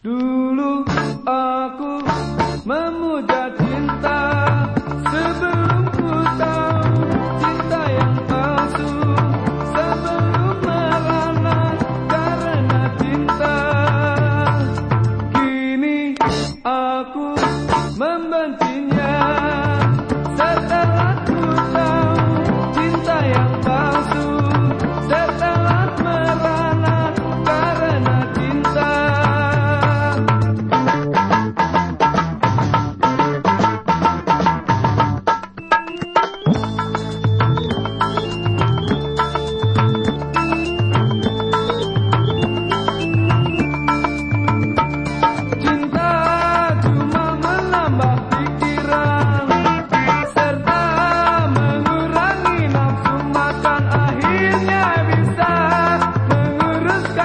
Dulu aku memuja cinta sebelum ku tahu cinta yang palsu. Sebelum merana karena cinta. Kini aku membencinya. Setelah